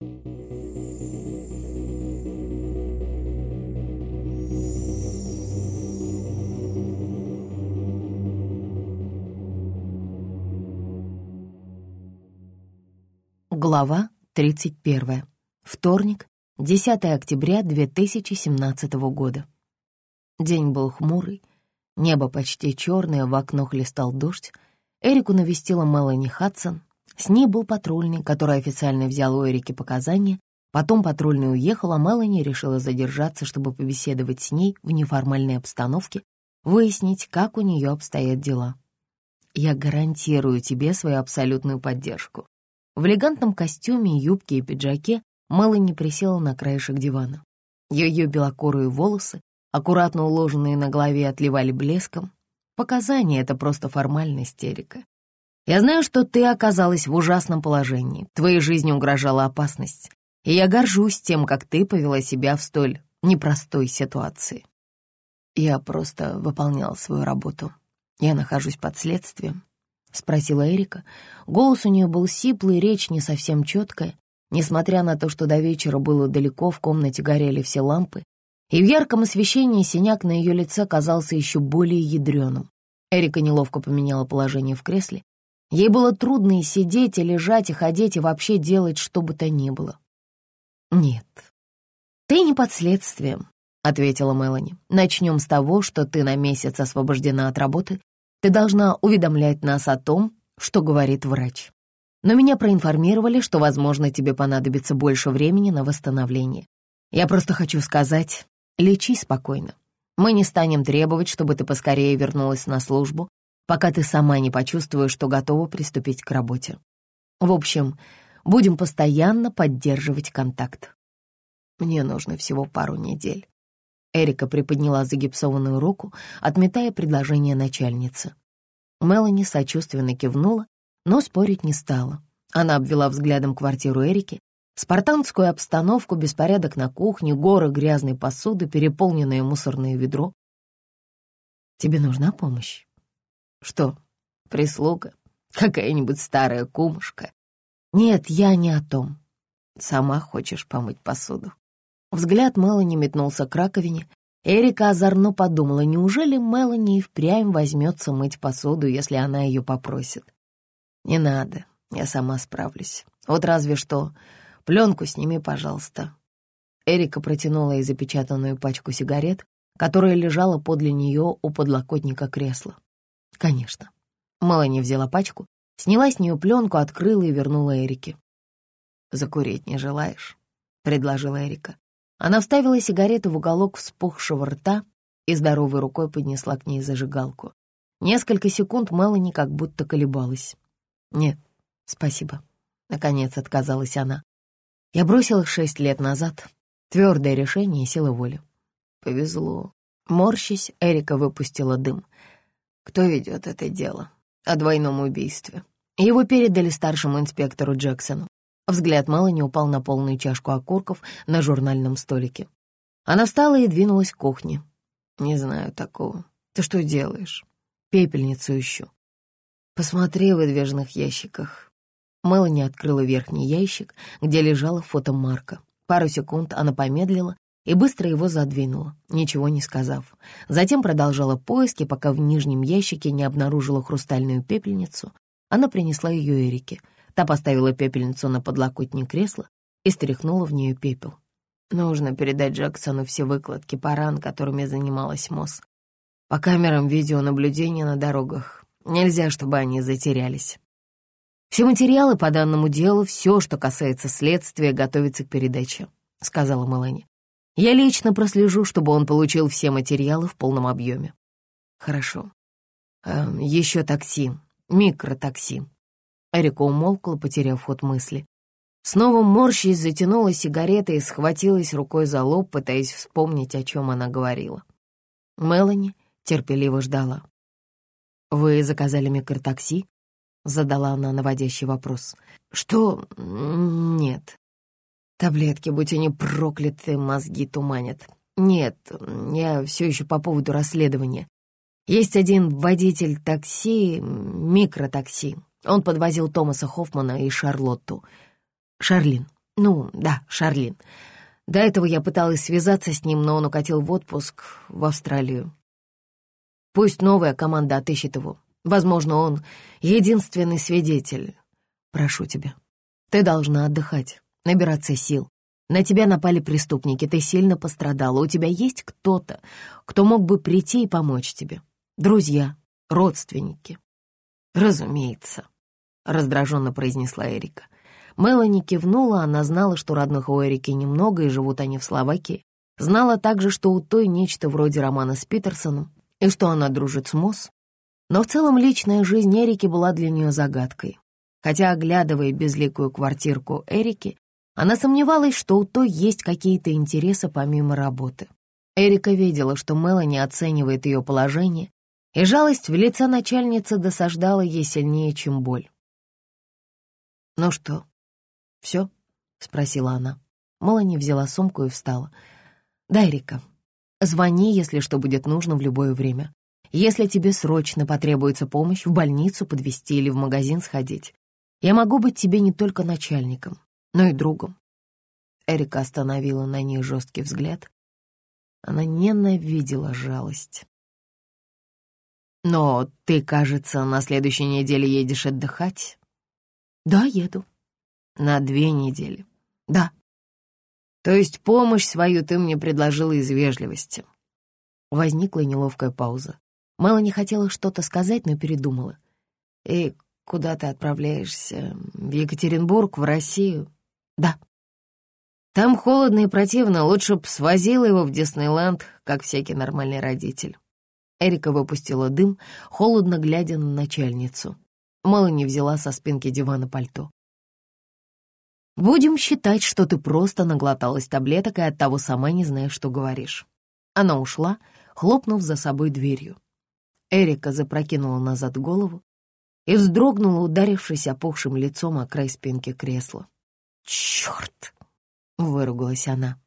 Глава 31. Вторник, 10 октября 2017 года. День был хмурый, небо почти черное, в окно хлестал дождь. Эрику навестила Мелани Хадсон. С ней был патрульный, который официально взял у Эрики показания. Потом патрульный уехал, а Мелани решила задержаться, чтобы побеседовать с ней в неформальной обстановке, выяснить, как у нее обстоят дела. «Я гарантирую тебе свою абсолютную поддержку», в элегантном костюме, юбке и пиджаке Мелани присела на краешек дивана. Ее белокурые волосы, аккуратно уложенные на голове, отливали блеском. Показания — это просто формальность, Эрика. Я знаю, что ты оказалась в ужасном положении, твоей жизни угрожала опасность, и я горжусь тем, как ты повела себя в столь непростой ситуации. Я просто выполнял свою работу. Я нахожусь под следствием, — спросила Эрика. Голос у нее был сиплый, речь не совсем четкая. Несмотря на то, что до вечера было далеко, в комнате горели все лампы, и в ярком освещении синяк на ее лице казался еще более ядреным. Эрика неловко поменяла положение в кресле. Ей было трудно и сидеть, и лежать, и ходить, и вообще делать что бы то ни было. «Нет, ты не под следствием», — ответила Мелани. «Начнем с того, что ты на месяц освобождена от работы ты должна уведомлять нас о том, что говорит врач. Но меня проинформировали, что, возможно, тебе понадобится больше времени на восстановление. Я просто хочу сказать, лечись спокойно. Мы не станем требовать, чтобы ты поскорее вернулась на службу, пока ты сама не почувствуешь, что готова приступить к работе. В общем, будем постоянно поддерживать контакт. Мне нужно всего пару недель. Эрика приподняла загипсованную руку, отметая предложение начальницы. Мелани сочувственно кивнула, но спорить не стала. Она обвела взглядом квартиру Эрики, спартанскую обстановку, беспорядок на кухне, горы грязной посуды, переполненное мусорное ведро. «Тебе нужна помощь?» «Что, прислуга? Какая-нибудь старая кумушка?» «Нет, я не о том. Сама хочешь помыть посуду?» Взгляд Мелани метнулся к раковине. Эрика озорно подумала, неужели Мелани и впрямь возьмется мыть посуду, если она ее попросит? «Не надо, я сама справлюсь. Вот разве что пленку сними, пожалуйста». Эрика протянула и запечатанную пачку сигарет, которая лежала подле нее у подлокотника кресла. «Конечно». Мелани взяла пачку, сняла с нее пленку, открыла и вернула Эрике. «Закурить не желаешь?» — предложила Эрика. Она вставила сигарету в уголок вспухшего рта и здоровой рукой поднесла к ней зажигалку. Несколько секунд Мелани как будто колебалась. «Нет, спасибо», — наконец отказалась она. «Я бросила их шесть лет назад. Твердое решение и сила воли». «Повезло». Морщись, Эрика выпустила дым. «Кто ведет это дело? О двойном убийстве». Его передали старшему инспектору Джексону. Взгляд Мелани упал на полную чашку окурков на журнальном столике. Она встала и двинулась к кухне. «Не знаю такого. Ты что делаешь?» «Пепельницу ищу». «Посмотри в выдвижных ящиках». Мелани открыла верхний ящик, где лежало фото Марка. Пару секунд она помедлила и быстро его задвинула, ничего не сказав. Затем продолжала поиски, пока в нижнем ящике не обнаружила хрустальную пепельницу. Она принесла ее Эрике — Та поставила пепельницу на подлокотник кресла и стряхнула в нее пепел. Нужно передать Джексону все выкладки паран, которыми занималась МОЗ. По камерам видеонаблюдения на дорогах. Нельзя, чтобы они затерялись. Все материалы по данному делу, все, что касается следствия, готовится к передаче, — сказала Мелани. Я лично прослежу, чтобы он получил все материалы в полном объеме. Хорошо. Э, еще такси, микротакси. Эрика умолкла, потеряв ход мысли. Снова морщись затянула сигарета и схватилась рукой за лоб, пытаясь вспомнить, о чем она говорила. Мелани терпеливо ждала. «Вы заказали микротакси?» — задала она наводящий вопрос. «Что? Нет. Таблетки, будь они прокляты, мозги туманят. Нет, я все еще по поводу расследования. Есть один водитель такси, микротакси, он подвозил Томаса Хоффмана и Шарлотту. Шарлин. Ну, да, Шарлин. До этого я пыталась связаться с ним, но он укатил в отпуск в Австралию. Пусть новая команда отыщет его. Возможно, он единственный свидетель. Прошу тебя, ты должна отдыхать, набираться сил. На тебя напали преступники, ты сильно пострадала. У тебя есть кто-то, кто мог бы прийти и помочь тебе? Друзья, родственники?» «Разумеется», — раздраженно произнесла Эрика. Мелани кивнула, она знала, что родных у Эрики немного, и живут они в Словакии. Знала также, что у той нечто вроде романа с Питерсоном, и что она дружит с Мосс. Но в целом личная жизнь Эрики была для нее загадкой. Хотя, оглядывая безликую квартирку Эрики, она сомневалась, что у той есть какие-то интересы помимо работы. Эрика видела, что Мелани оценивает ее положение, и жалость в лице начальницы досаждала ей сильнее, чем боль. «Ну что, все?» — спросила она. Мелани взяла сумку и встала. «Да, Эрика, звони, если что будет нужно в любое время. Если тебе срочно потребуется помощь, в больницу подвезти или в магазин сходить. Я могу быть тебе не только начальником, но и другом». Эрика остановила на ней жесткий взгляд. Она ненавидела жалость. «Но ты, кажется, на следующей неделе едешь отдыхать?» «Да, еду». «На две недели?» «Да». «То есть помощь свою ты мне предложила из вежливости?» Возникла неловкая пауза. Мелани хотела что-то сказать, но передумала. «И куда ты отправляешься? В Екатеринбург, в Россию?» «Да». «Там холодно и противно, лучше б свозила его в Диснейленд, как всякий нормальный родитель». Эрика выпустила дым, холодно глядя на начальницу. Мелани взяла со спинки дивана пальто. «Будем считать, что ты просто наглоталась таблеток и оттого сама не знаешь, что говоришь». Она ушла, хлопнув за собой дверью. Эрика запрокинула назад голову и вздрогнула, ударившись опухшим лицом о край спинки кресла. «Черт!» — выругалась она.